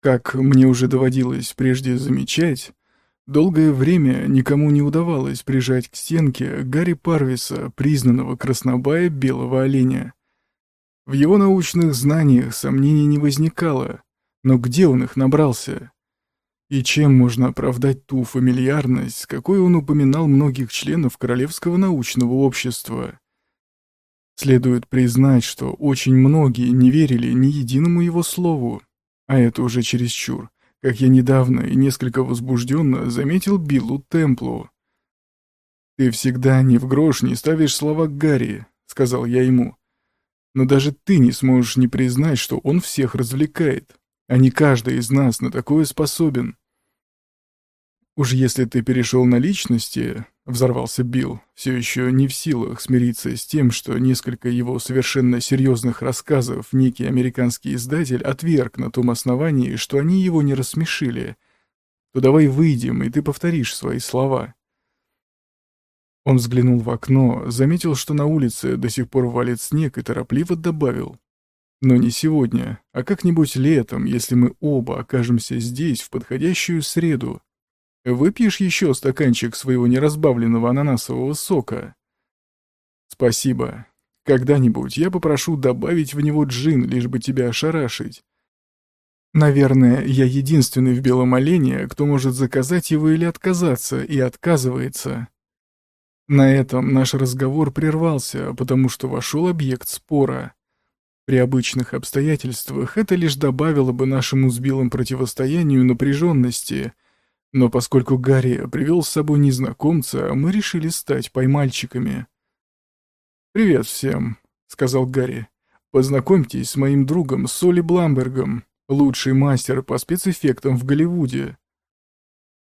Как мне уже доводилось прежде замечать, долгое время никому не удавалось прижать к стенке Гарри Парвиса, признанного краснобая белого оленя. В его научных знаниях сомнений не возникало, но где он их набрался? И чем можно оправдать ту фамильярность, какой он упоминал многих членов Королевского научного общества? Следует признать, что очень многие не верили ни единому его слову, а это уже чересчур, как я недавно и несколько возбужденно заметил Биллу Темплу. «Ты всегда ни в грош не ставишь слова Гарри», — сказал я ему. «Но даже ты не сможешь не признать, что он всех развлекает, а не каждый из нас на такое способен. «Уж если ты перешел на личности», — взорвался Билл, все еще не в силах смириться с тем, что несколько его совершенно серьезных рассказов некий американский издатель отверг на том основании, что они его не рассмешили, то давай выйдем, и ты повторишь свои слова. Он взглянул в окно, заметил, что на улице до сих пор валит снег, и торопливо добавил. «Но не сегодня, а как-нибудь летом, если мы оба окажемся здесь в подходящую среду». Выпьешь еще стаканчик своего неразбавленного ананасового сока? Спасибо. Когда-нибудь я попрошу добавить в него джин, лишь бы тебя ошарашить. Наверное, я единственный в Белом Олене, кто может заказать его или отказаться, и отказывается. На этом наш разговор прервался, потому что вошел объект спора. При обычных обстоятельствах это лишь добавило бы нашему с противостоянию напряженности — но поскольку Гарри привел с собой незнакомца, мы решили стать поймальчиками. «Привет всем», — сказал Гарри. «Познакомьтесь с моим другом Соли Бламбергом, лучший мастер по спецэффектам в Голливуде».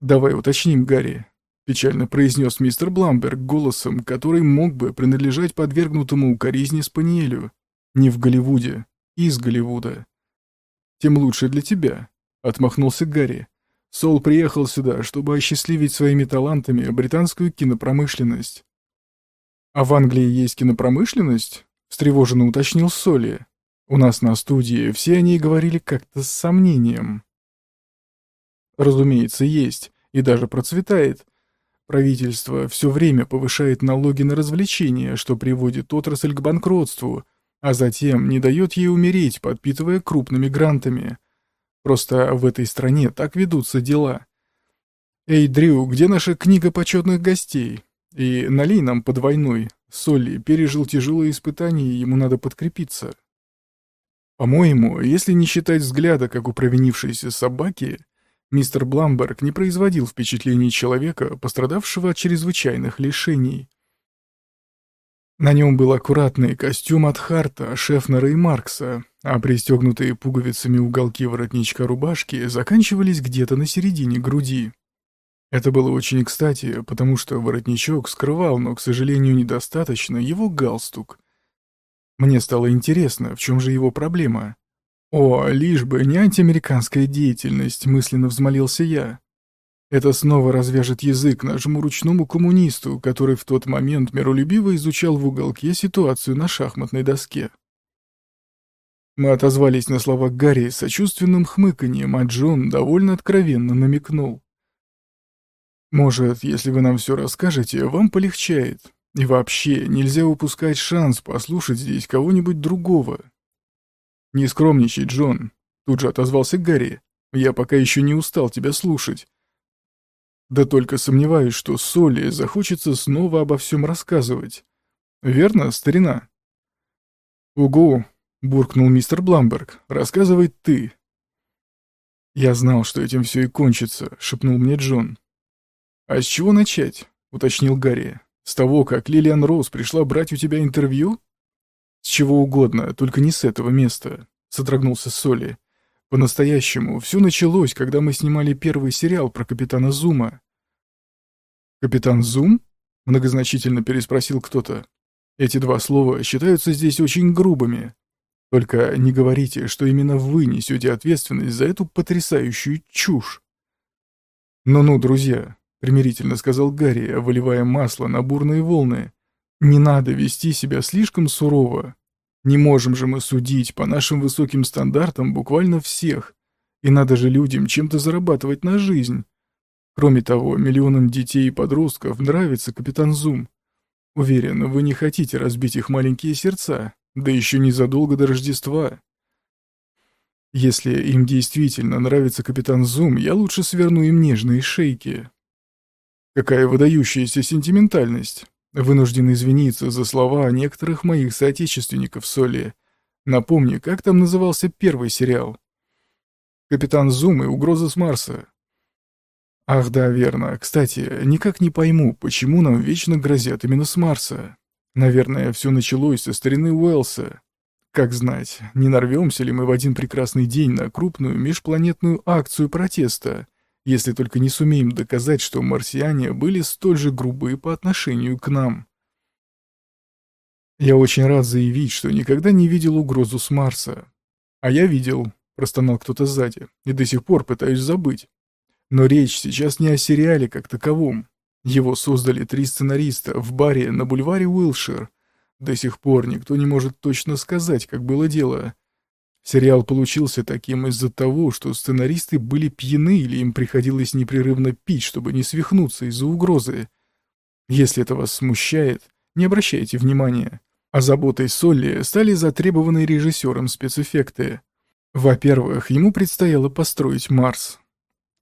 «Давай уточним, Гарри», — печально произнес мистер Бламберг голосом, который мог бы принадлежать подвергнутому укоризне Спаниелю. «Не в Голливуде, из Голливуда». «Тем лучше для тебя», — отмахнулся Гарри. Сол приехал сюда, чтобы осчастливить своими талантами британскую кинопромышленность. «А в Англии есть кинопромышленность?» — встревоженно уточнил Соли. «У нас на студии все они говорили как-то с сомнением». «Разумеется, есть, и даже процветает. Правительство все время повышает налоги на развлечения, что приводит отрасль к банкротству, а затем не дает ей умереть, подпитывая крупными грантами». Просто в этой стране так ведутся дела. Эй, Дрю, где наша книга почетных гостей? И налей нам по двойной. Солли пережил тяжелые испытания, ему надо подкрепиться. По-моему, если не считать взгляда, как у провинившейся собаки, мистер Бламберг не производил впечатления человека, пострадавшего от чрезвычайных лишений. На нем был аккуратный костюм от Харта, Шефнера и Маркса, а пристегнутые пуговицами уголки воротничка рубашки заканчивались где-то на середине груди. Это было очень кстати, потому что воротничок скрывал, но, к сожалению, недостаточно, его галстук. Мне стало интересно, в чем же его проблема. «О, лишь бы не антиамериканская деятельность», — мысленно взмолился я. Это снова развяжет язык нашему ручному коммунисту, который в тот момент миролюбиво изучал в уголке ситуацию на шахматной доске. Мы отозвались на слова Гарри сочувственным хмыканьем, а Джон довольно откровенно намекнул. «Может, если вы нам все расскажете, вам полегчает. И вообще, нельзя упускать шанс послушать здесь кого-нибудь другого». «Не скромничай, Джон», — тут же отозвался Гарри. «Я пока еще не устал тебя слушать. Да только сомневаюсь, что Соли захочется снова обо всем рассказывать. Верно, старина? Угу, буркнул мистер Бламберг. Рассказывай ты. Я знал, что этим все и кончится, шепнул мне Джон. А с чего начать? уточнил Гарри. С того, как Лилиан Роуз пришла брать у тебя интервью? С чего угодно, только не с этого места, содрогнулся Соли. По-настоящему, все началось, когда мы снимали первый сериал про капитана Зума. «Капитан Зум?» — многозначительно переспросил кто-то. Эти два слова считаются здесь очень грубыми. Только не говорите, что именно вы несете ответственность за эту потрясающую чушь. «Ну-ну, друзья», — примирительно сказал Гарри, выливая масло на бурные волны, «не надо вести себя слишком сурово. Не можем же мы судить по нашим высоким стандартам буквально всех, И надо же людям чем-то зарабатывать на жизнь. Кроме того, миллионам детей и подростков нравится Капитан Зум. Уверен, вы не хотите разбить их маленькие сердца, да еще незадолго до Рождества. Если им действительно нравится Капитан Зум, я лучше сверну им нежные шейки. Какая выдающаяся сентиментальность. Вынужден извиниться за слова некоторых моих соотечественников Соли. Напомни, как там назывался первый сериал? Капитан Зум и угроза с Марса. Ах да, верно. Кстати, никак не пойму, почему нам вечно грозят именно с Марса. Наверное, все началось со старины Уэлса. Как знать, не нарвемся ли мы в один прекрасный день на крупную межпланетную акцию протеста, если только не сумеем доказать, что марсиане были столь же грубы по отношению к нам. Я очень рад заявить, что никогда не видел угрозу с Марса. А я видел, простонал кто-то сзади, и до сих пор пытаюсь забыть. Но речь сейчас не о сериале как таковом. Его создали три сценариста в баре на бульваре Уилшир. До сих пор никто не может точно сказать, как было дело. Сериал получился таким из-за того, что сценаристы были пьяны или им приходилось непрерывно пить, чтобы не свихнуться из-за угрозы. Если это вас смущает, не обращайте внимания. А заботой Солли стали затребованы режиссером спецэффекты. Во-первых, ему предстояло построить Марс.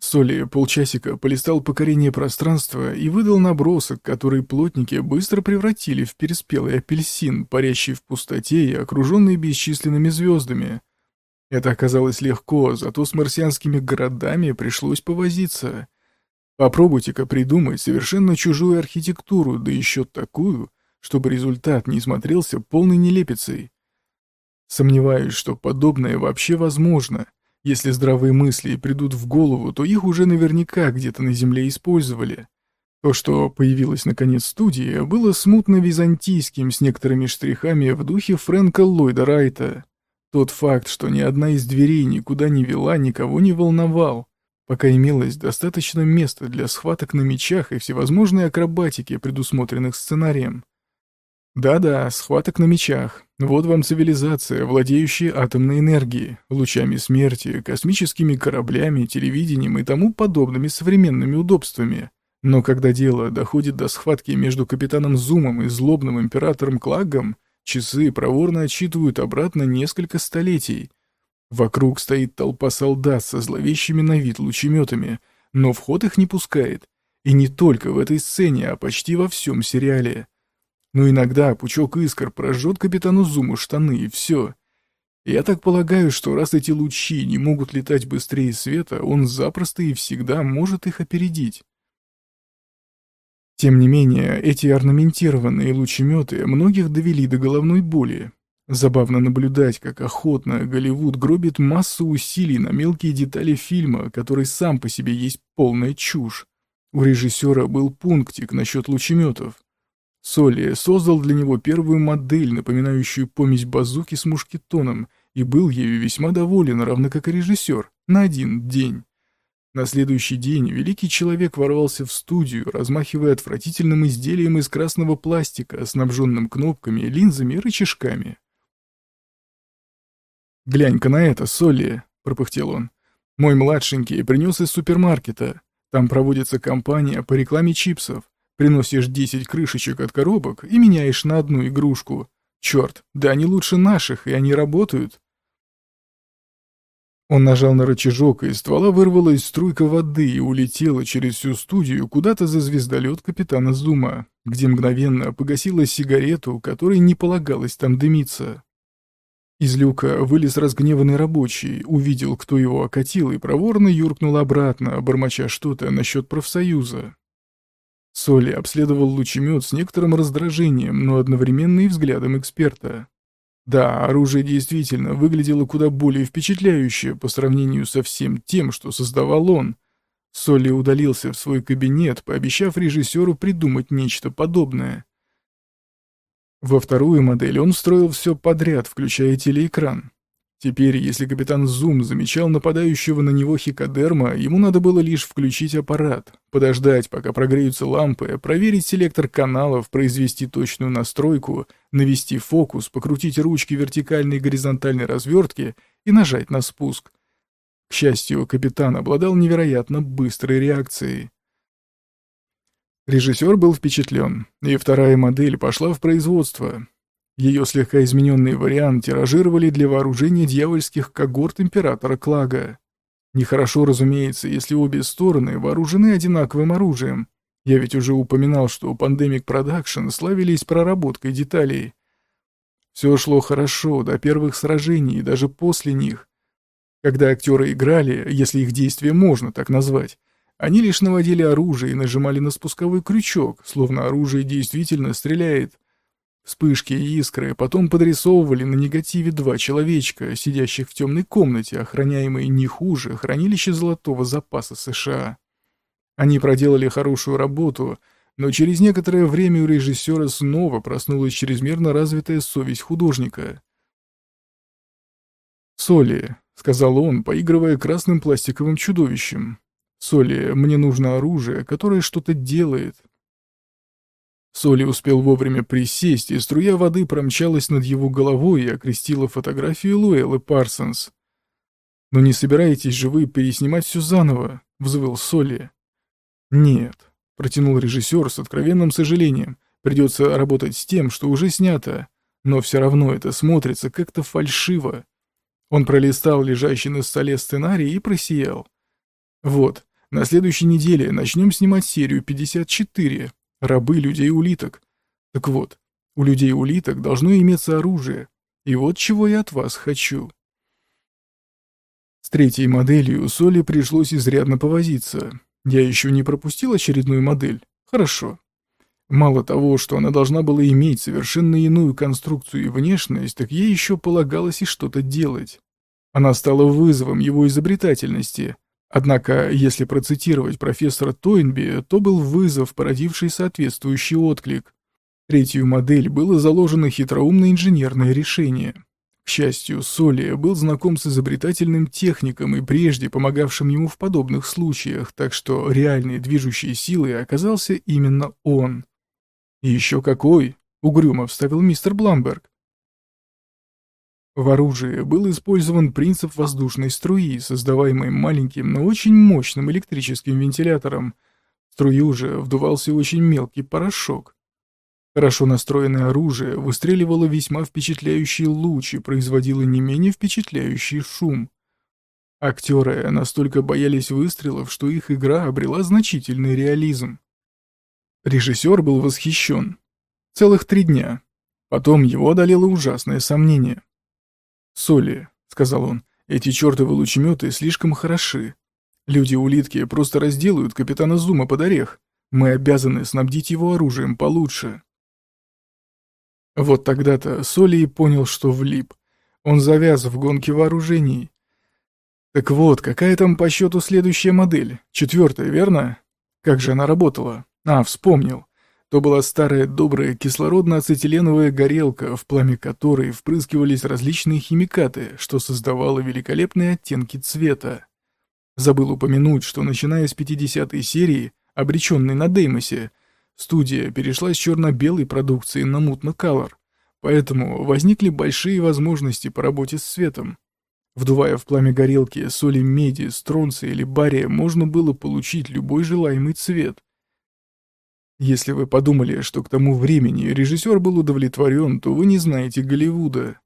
Соли полчасика полистал покорение пространства и выдал набросок, который плотники быстро превратили в переспелый апельсин, парящий в пустоте и окруженный бесчисленными звездами. Это оказалось легко, зато с марсианскими городами пришлось повозиться. Попробуйте-ка придумать совершенно чужую архитектуру, да еще такую, чтобы результат не смотрелся полной нелепицей. Сомневаюсь, что подобное вообще возможно. Если здравые мысли придут в голову, то их уже наверняка где-то на Земле использовали. То, что появилось наконец в студии, было смутно византийским с некоторыми штрихами в духе Фрэнка Ллойда Райта. Тот факт, что ни одна из дверей никуда не вела, никого не волновал, пока имелось достаточно места для схваток на мечах и всевозможной акробатики, предусмотренных сценарием. Да-да, схваток на мечах. Вот вам цивилизация, владеющая атомной энергией, лучами смерти, космическими кораблями, телевидением и тому подобными современными удобствами. Но когда дело доходит до схватки между капитаном Зумом и злобным императором Клагом, Часы проворно отсчитывают обратно несколько столетий. Вокруг стоит толпа солдат со зловещими на вид лучеметами, но вход их не пускает. И не только в этой сцене, а почти во всем сериале. Но иногда пучок искр прожжет капитану Зуму штаны, и все. Я так полагаю, что раз эти лучи не могут летать быстрее света, он запросто и всегда может их опередить. Тем не менее, эти орнаментированные лучеметы многих довели до головной боли. Забавно наблюдать, как охотно Голливуд гробит массу усилий на мелкие детали фильма, который сам по себе есть полная чушь. У режиссера был пунктик насчет лучеметов. Соли создал для него первую модель, напоминающую помесь базуки с мушкетоном, и был ею весьма доволен, равно как и режиссер, на один день. На следующий день великий человек ворвался в студию, размахивая отвратительным изделием из красного пластика, снабженным кнопками, линзами и рычажками. «Глянь-ка на это, Солли!» — пропыхтел он. «Мой младшенький принес из супермаркета. Там проводится кампания по рекламе чипсов. Приносишь 10 крышечек от коробок и меняешь на одну игрушку. Черт, да они лучше наших, и они работают. Он нажал на рычажок, и из ствола вырвалась струйка воды и улетела через всю студию куда-то за звездолет капитана Зума, где мгновенно погасила сигарету, которой не полагалось там дымиться. Из люка вылез разгневанный рабочий, увидел, кто его окатил, и проворно юркнул обратно, бормоча что-то насчет профсоюза. Соли обследовал лучемет с некоторым раздражением, но одновременно и взглядом эксперта. Да, оружие действительно выглядело куда более впечатляюще по сравнению со всем тем, что создавал он. Солли удалился в свой кабинет, пообещав режиссеру придумать нечто подобное. Во вторую модель он встроил все подряд, включая телеэкран. Теперь, если капитан Зум замечал нападающего на него хикодерма, ему надо было лишь включить аппарат, подождать, пока прогреются лампы, проверить селектор каналов, произвести точную настройку, навести фокус, покрутить ручки вертикальной и горизонтальной развертки и нажать на спуск. К счастью, капитан обладал невероятно быстрой реакцией. Режиссер был впечатлен, и вторая модель пошла в производство. Ее слегка измененный вариант тиражировали для вооружения дьявольских когорт императора Клага. Нехорошо, разумеется, если обе стороны вооружены одинаковым оружием. Я ведь уже упоминал, что Pandemic Production славились проработкой деталей. Все шло хорошо до первых сражений и даже после них. Когда актеры играли, если их действия можно так назвать, они лишь наводили оружие и нажимали на спусковой крючок, словно оружие действительно стреляет. Вспышки и искры потом подрисовывали на негативе два человечка, сидящих в темной комнате, охраняемой не хуже хранилища золотого запаса США. Они проделали хорошую работу, но через некоторое время у режиссера снова проснулась чрезмерно развитая совесть художника. «Соли», — сказал он, поигрывая красным пластиковым чудовищем, «Соли, мне нужно оружие, которое что-то делает». Соли успел вовремя присесть, и струя воды промчалась над его головой и окрестила фотографию Луэллы Парсонс. «Но не собираетесь же вы переснимать все заново?» — взвыл Соли. «Нет», — протянул режиссер с откровенным сожалением. «Придется работать с тем, что уже снято, но все равно это смотрится как-то фальшиво». Он пролистал лежащий на столе сценарий и просиял. «Вот, на следующей неделе начнем снимать серию 54 «Рабы людей-улиток». Так вот, у людей-улиток должно иметься оружие, и вот чего я от вас хочу». С третьей моделью Соли пришлось изрядно повозиться. Я еще не пропустил очередную модель? Хорошо. Мало того, что она должна была иметь совершенно иную конструкцию и внешность, так ей еще полагалось и что-то делать. Она стала вызовом его изобретательности. Однако, если процитировать профессора Тойнби, то был вызов, породивший соответствующий отклик. Третью модель было заложено хитроумное инженерное решение — к счастью, Соли был знаком с изобретательным техником и прежде помогавшим ему в подобных случаях, так что реальной движущей силой оказался именно он. «И еще какой!» — угрюмо вставил мистер Бламберг. В оружии был использован принцип воздушной струи, создаваемой маленьким, но очень мощным электрическим вентилятором. В струю же вдувался очень мелкий порошок. Хорошо настроенное оружие выстреливало весьма впечатляющий луч и производило не менее впечатляющий шум. Актеры настолько боялись выстрелов, что их игра обрела значительный реализм. Режиссер был восхищен. Целых три дня. Потом его одолело ужасное сомнение. «Соли», — сказал он, — «эти чертовы лучеметы слишком хороши. Люди-улитки просто разделают капитана Зума под орех. Мы обязаны снабдить его оружием получше». Вот тогда-то Соли и понял, что влип. Он завяз в гонке вооружений. Так вот, какая там по счету следующая модель? Четвертая, верно? Как же она работала? А, вспомнил. То была старая добрая кислородно-ацетиленовая горелка, в пламя которой впрыскивались различные химикаты, что создавало великолепные оттенки цвета. Забыл упомянуть, что начиная с 50-й серии, обреченной на Деймосе, Студия перешла с черно-белой продукции на мутно-колор, поэтому возникли большие возможности по работе с цветом. Вдувая в пламя горелки соли меди, стронция или бария, можно было получить любой желаемый цвет. Если вы подумали, что к тому времени режиссер был удовлетворен, то вы не знаете Голливуда.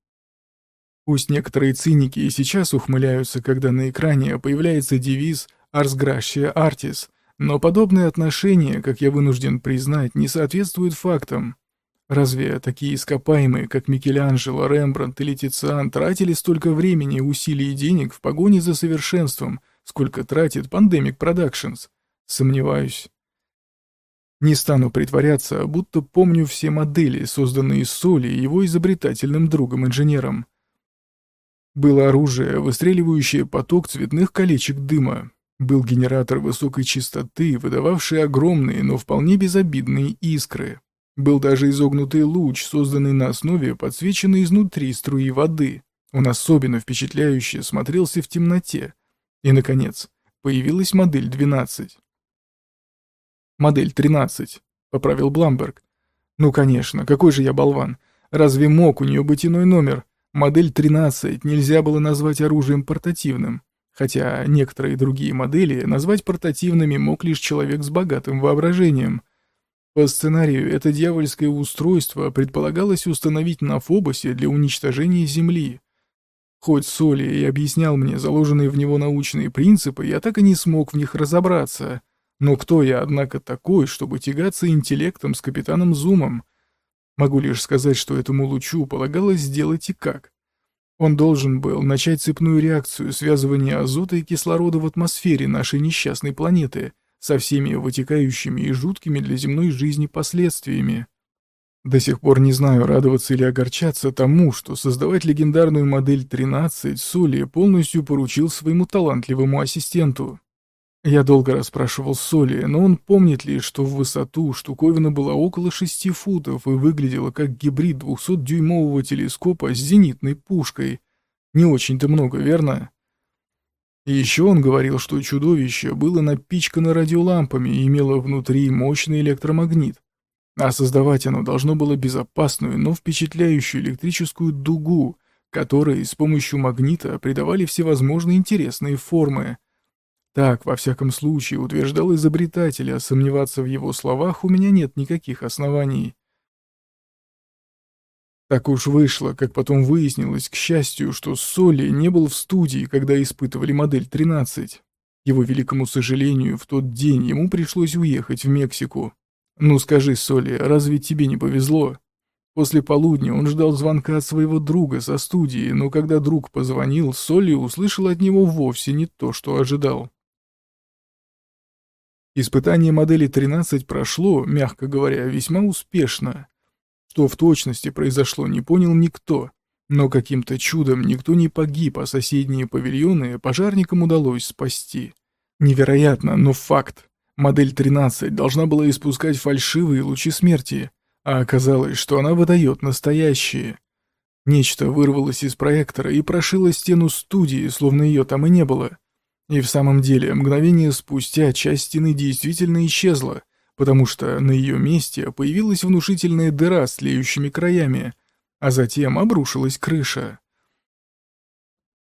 Пусть некоторые циники и сейчас ухмыляются, когда на экране появляется девиз «Ars Gratia Artis», но подобные отношения, как я вынужден признать, не соответствуют фактам. Разве такие ископаемые, как Микеланджело, Рембрандт или Тициан, тратили столько времени, усилий и денег в погоне за совершенством, сколько тратит Pandemic Productions? Сомневаюсь. Не стану притворяться, будто помню все модели, созданные соли его изобретательным другом-инженером. Было оружие, выстреливающее поток цветных колечек дыма, был генератор высокой частоты, выдававший огромные, но вполне безобидные искры. Был даже изогнутый луч, созданный на основе подсвеченной изнутри струи воды. Он особенно впечатляюще смотрелся в темноте. И, наконец, появилась модель 12. «Модель 13», — поправил Бламберг. «Ну, конечно, какой же я болван. Разве мог у нее быть иной номер? Модель 13 нельзя было назвать оружием портативным. хотя некоторые другие модели назвать портативными мог лишь человек с богатым воображением. По сценарию это дьявольское устройство предполагалось установить на Фобосе для уничтожения Земли. Хоть Соли и объяснял мне заложенные в него научные принципы, я так и не смог в них разобраться. Но кто я, однако, такой, чтобы тягаться интеллектом с капитаном Зумом? Могу лишь сказать, что этому лучу полагалось сделать и как. Он должен был начать цепную реакцию связывания азота и кислорода в атмосфере нашей несчастной планеты со всеми вытекающими и жуткими для земной жизни последствиями. До сих пор не знаю, радоваться или огорчаться тому, что создавать легендарную модель 13 Соли полностью поручил своему талантливому ассистенту. Я долго расспрашивал Соли, но он помнит лишь, что в высоту штуковина была около шести футов и выглядела как гибрид 200-дюймового телескопа с зенитной пушкой. Не очень-то много, верно? И еще он говорил, что чудовище было напичкано радиолампами и имело внутри мощный электромагнит. А создавать оно должно было безопасную, но впечатляющую электрическую дугу, которой с помощью магнита придавали всевозможные интересные формы. Так, во всяком случае, утверждал изобретатель, а сомневаться в его словах у меня нет никаких оснований. Так уж вышло, как потом выяснилось, к счастью, что Соли не был в студии, когда испытывали модель 13. Его великому сожалению, в тот день ему пришлось уехать в Мексику. Ну скажи, Соли, разве тебе не повезло? После полудня он ждал звонка от своего друга со студии, но когда друг позвонил, Соли услышал от него вовсе не то, что ожидал. Испытание модели 13 прошло, мягко говоря, весьма успешно. Что в точности произошло, не понял никто. Но каким-то чудом никто не погиб, а соседние павильоны пожарникам удалось спасти. Невероятно, но факт. Модель 13 должна была испускать фальшивые лучи смерти, а оказалось, что она выдает настоящие. Нечто вырвалось из проектора и прошило стену студии, словно ее там и не было. И в самом деле, мгновение спустя часть стены действительно исчезла, потому что на ее месте появилась внушительная дыра с тлеющими краями, а затем обрушилась крыша.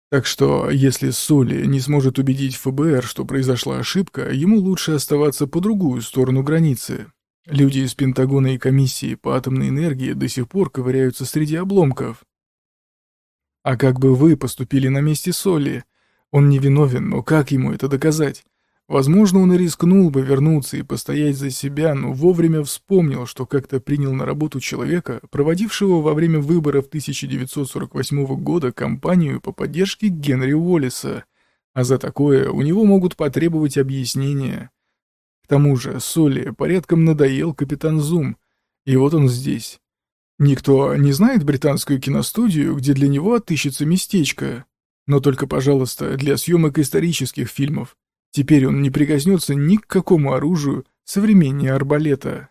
Так что, если Соли не сможет убедить ФБР, что произошла ошибка, ему лучше оставаться по другую сторону границы. Люди из Пентагона и комиссии по атомной энергии до сих пор ковыряются среди обломков. А как бы вы поступили на месте Соли, он невиновен, но как ему это доказать? Возможно, он и рискнул бы вернуться и постоять за себя, но вовремя вспомнил, что как-то принял на работу человека, проводившего во время выборов 1948 года кампанию по поддержке Генри Уоллеса, а за такое у него могут потребовать объяснения. К тому же Соли порядком надоел капитан Зум, и вот он здесь. Никто не знает британскую киностудию, где для него отыщется местечко, но только, пожалуйста, для съемок исторических фильмов. Теперь он не прикоснется ни к какому оружию современнее арбалета.